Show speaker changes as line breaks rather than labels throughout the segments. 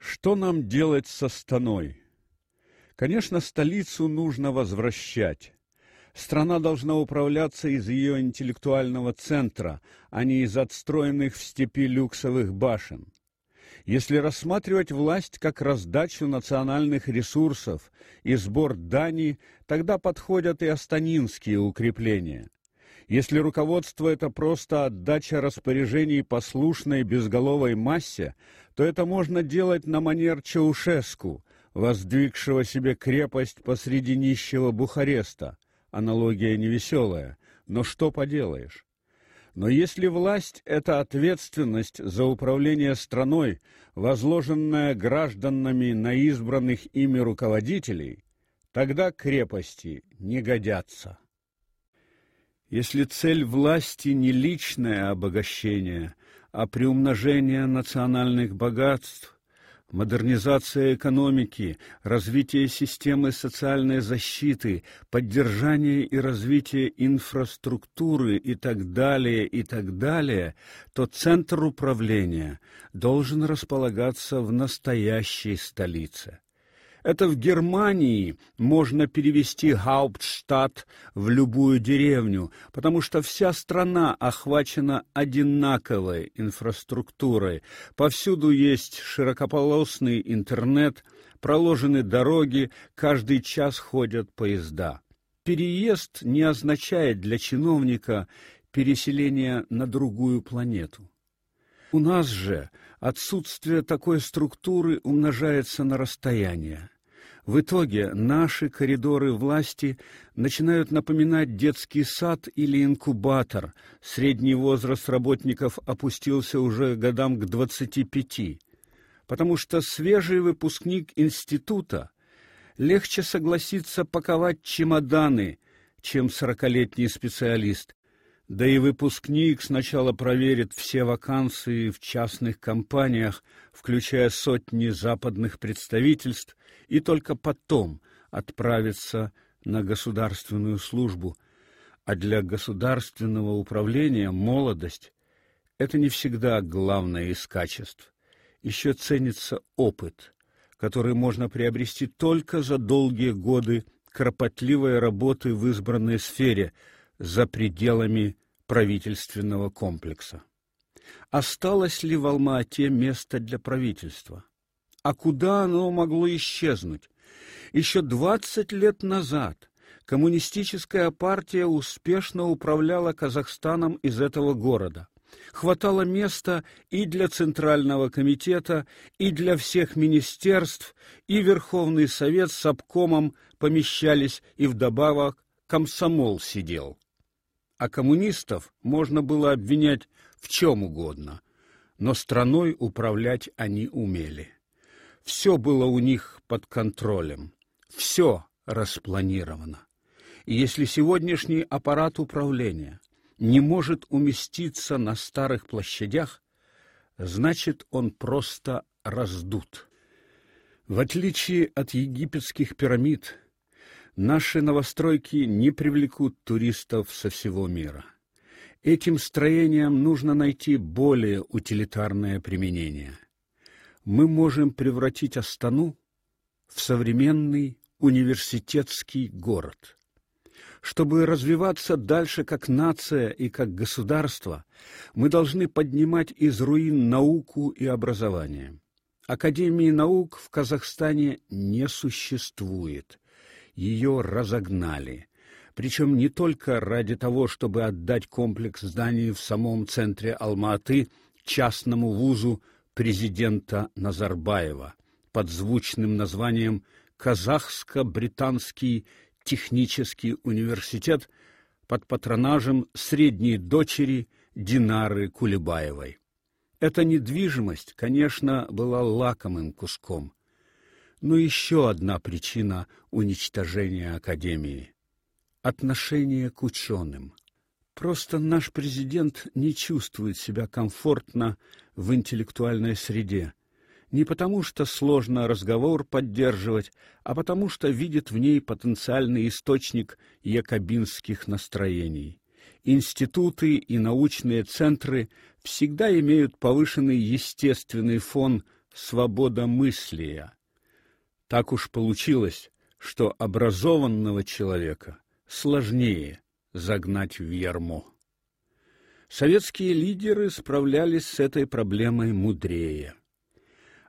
Что нам делать со Станой? Конечно, столицу нужно возвращать. Страна должна управляться из ее интеллектуального центра, а не из отстроенных в степи люксовых башен. Если рассматривать власть как раздачу национальных ресурсов и сбор дани, тогда подходят и астанинские укрепления. Если руководство это просто отдача распоряжений послушной безголовой массе, то это можно делать на манер Чаушеску, воздвигшего себе крепость посреди нищего Бухареста. Аналогия невеселая, но что поделаешь? Но если власть это ответственность за управление страной, возложенная гражданами на избранных ими руководителей, тогда крепости не годятся. Если цель власти не личное обогащение, а приумножение национальных богатств, модернизация экономики, развитие системы социальной защиты, поддержание и развитие инфраструктуры и так далее, и так далее, то центр управления должен располагаться в настоящей столице. Это в Германии можно перевести Hauptstadt в любую деревню, потому что вся страна охвачена одинаковой инфраструктурой. Повсюду есть широкополосный интернет, проложены дороги, каждый час ходят поезда. Переезд не означает для чиновника переселение на другую планету. У нас же отсутствие такой структуры умножается на расстояние. В итоге наши коридоры власти начинают напоминать детский сад или инкубатор. Средний возраст работников опустился уже годам к двадцати пяти, потому что свежий выпускник института легче согласится паковать чемоданы, чем сорокалетний специалист, да и выпускник сначала проверит все вакансии в частных компаниях, включая сотни западных представительств, и только потом отправится на государственную службу. А для государственного управления молодость это не всегда главное из качеств. Еще ценится опыт, который можно приобрести только за долгие годы кропотливой работы в избранной сфере – за пределами правительственного комплекса. Осталось ли в Алма-Ате место для правительства? А куда оно могло исчезнуть? Еще двадцать лет назад коммунистическая партия успешно управляла Казахстаном из этого города. Хватало места и для Центрального комитета, и для всех министерств, и Верховный совет с обкомом помещались, и вдобавок комсомол сидел а коммунистов можно было обвинять в чем угодно, но страной управлять они умели. Все было у них под контролем, все распланировано. И если сегодняшний аппарат управления не может уместиться на старых площадях, значит, он просто раздут. В отличие от египетских пирамид, Наши новостройки не привлекут туристов со всего мира. Этим строениям нужно найти более утилитарное применение. Мы можем превратить Астану в современный университетский город. Чтобы развиваться дальше как нация и как государство, мы должны поднимать из руин науку и образование. Академии наук в Казахстане не существует ее разогнали. Причем не только ради того, чтобы отдать комплекс зданий в самом центре Алматы частному вузу президента Назарбаева под звучным названием Казахско-британский технический университет под патронажем средней дочери Динары Кулебаевой. Эта недвижимость, конечно, была лакомым куском, но еще одна причина уничтожения академии отношение к ученым. Просто наш президент не чувствует себя комфортно в интеллектуальной среде, не потому что сложно разговор поддерживать, а потому что видит в ней потенциальный источник якобинских настроений. Институты и научные центры всегда имеют повышенный естественный фон свободомыслия. Так уж получилось, что образованного человека сложнее загнать в ярмо. Советские лидеры справлялись с этой проблемой мудрее.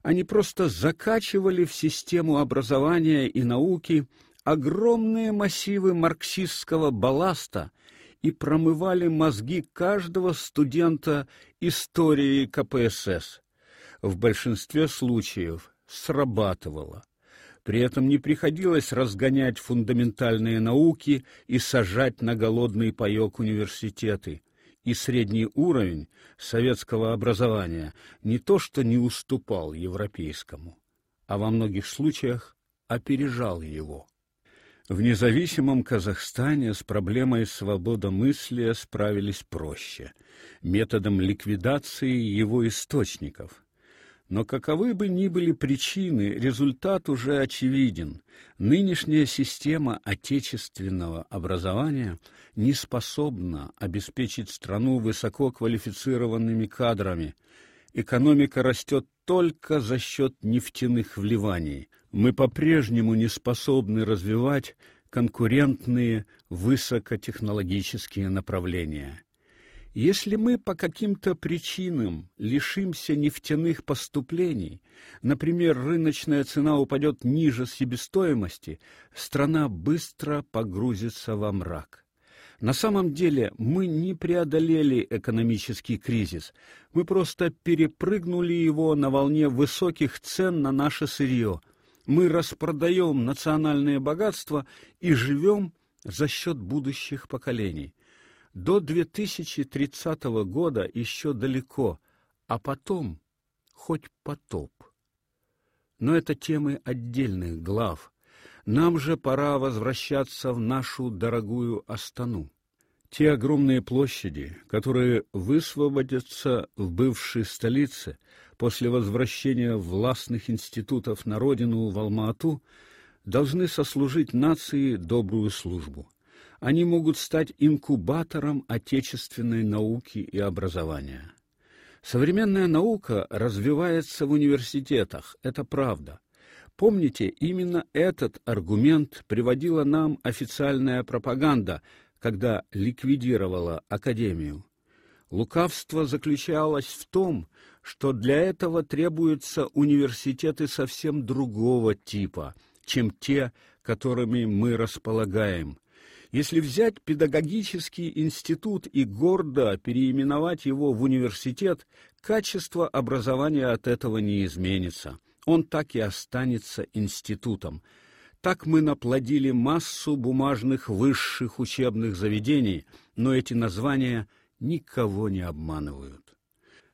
Они просто закачивали в систему образования и науки огромные массивы марксистского балласта и промывали мозги каждого студента истории КПСС. В большинстве случаев срабатывало. При этом не приходилось разгонять фундаментальные науки и сажать на голодный паёк университеты. И средний уровень советского образования не то что не уступал европейскому, а во многих случаях опережал его. В независимом Казахстане с проблемой свободомыслия справились проще, методом ликвидации его источников. Но каковы бы ни были причины, результат уже очевиден. Нынешняя система отечественного образования не способна обеспечить страну высококвалифицированными кадрами. Экономика растет только за счет нефтяных вливаний. Мы по-прежнему не способны развивать конкурентные высокотехнологические направления. Если мы по каким-то причинам лишимся нефтяных поступлений, например, рыночная цена упадет ниже себестоимости, страна быстро погрузится во мрак. На самом деле мы не преодолели экономический кризис, мы просто перепрыгнули его на волне высоких цен на наше сырье. Мы распродаем национальные богатства и живем за счет будущих поколений. До 2030 года еще далеко, а потом хоть потоп. Но это темы отдельных глав. Нам же пора возвращаться в нашу дорогую Астану. Те огромные площади, которые высвободятся в бывшей столице после возвращения властных институтов на родину в Алма-Ату, должны сослужить нации добрую службу. Они могут стать инкубатором отечественной науки и образования. Современная наука развивается в университетах, это правда. Помните, именно этот аргумент приводила нам официальная пропаганда, когда ликвидировала академию. Лукавство заключалось в том, что для этого требуются университеты совсем другого типа, чем те, которыми мы располагаем, если взять педагогический институт и гордо переименовать его в университет, качество образования от этого не изменится. Он так и останется институтом. Так мы наплодили массу бумажных высших учебных заведений, но эти названия никого не обманывают.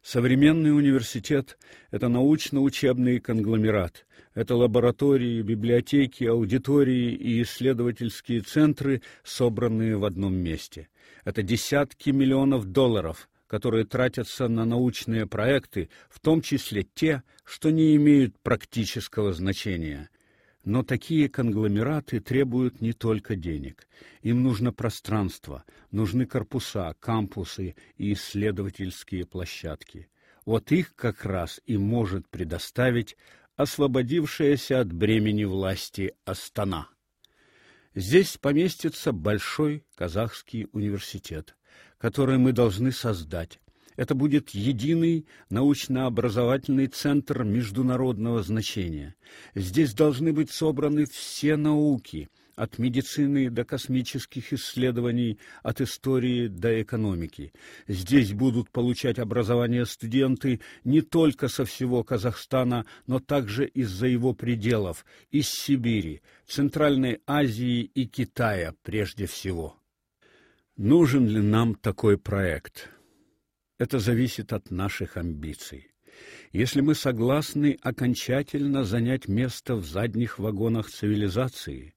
Современный университет это научно-учебный конгломерат. Это лаборатории, библиотеки, аудитории и исследовательские центры, собранные в одном месте. Это десятки миллионов долларов, которые тратятся на научные проекты, в том числе те, что не имеют практического значения. Но такие конгломераты требуют не только денег. Им нужно пространство, нужны корпуса, кампусы и исследовательские площадки. Вот их как раз и может предоставить освободившаяся от бремени власти Астана. Здесь поместится большой казахский университет, который мы должны создать, это будет единый научно-образовательный центр международного значения. Здесь должны быть собраны все науки, от медицины до космических исследований, от истории до экономики. Здесь будут получать образование студенты не только со всего Казахстана, но также из-за его пределов, из Сибири, Центральной Азии и Китая прежде всего. Нужен ли нам такой проект? Это зависит от наших амбиций. Если мы согласны окончательно занять место в задних вагонах цивилизации,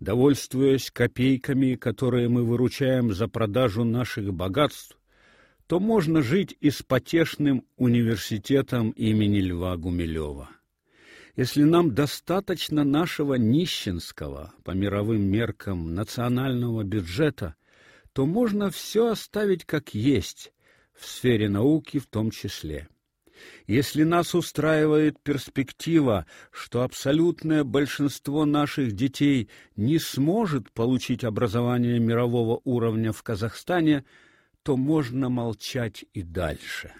довольствуясь копейками, которые мы выручаем за продажу наших богатств, то можно жить и с потешным университетом имени Льва Гумилева. Если нам достаточно нашего нищенского по мировым меркам национального бюджета, то можно все оставить как есть в сфере науки в том числе. Если нас устраивает перспектива, что абсолютное большинство наших детей не сможет получить образование мирового уровня в Казахстане, то можно молчать и дальше.